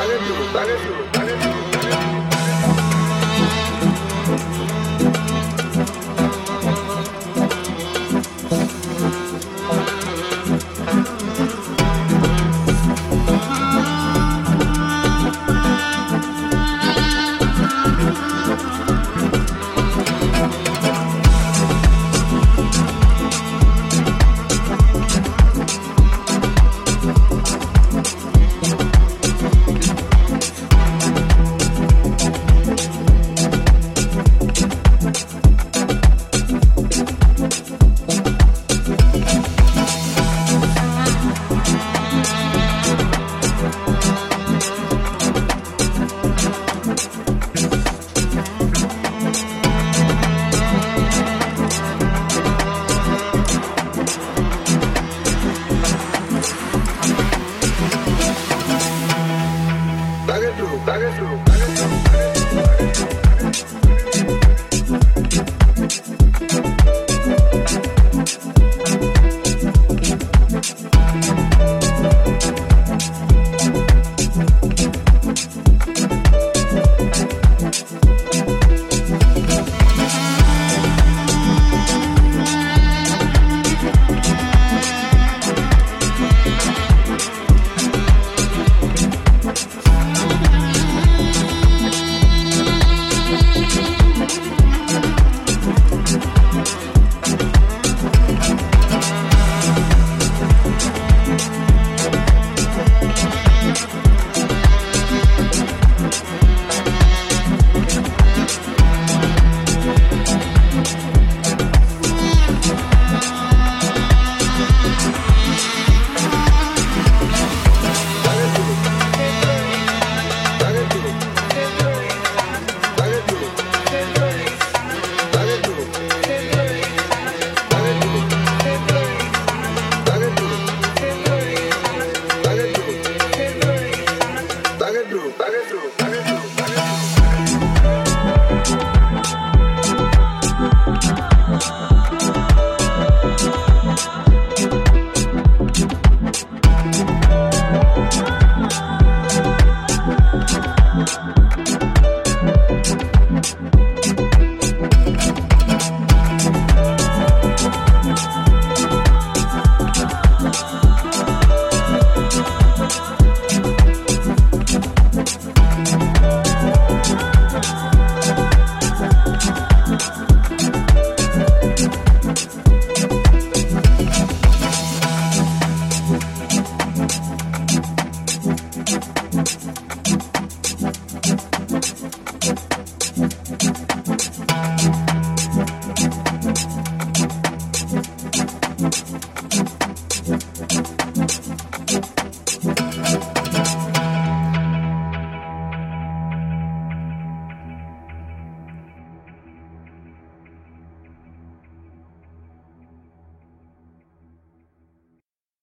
Dale duro, dale duro.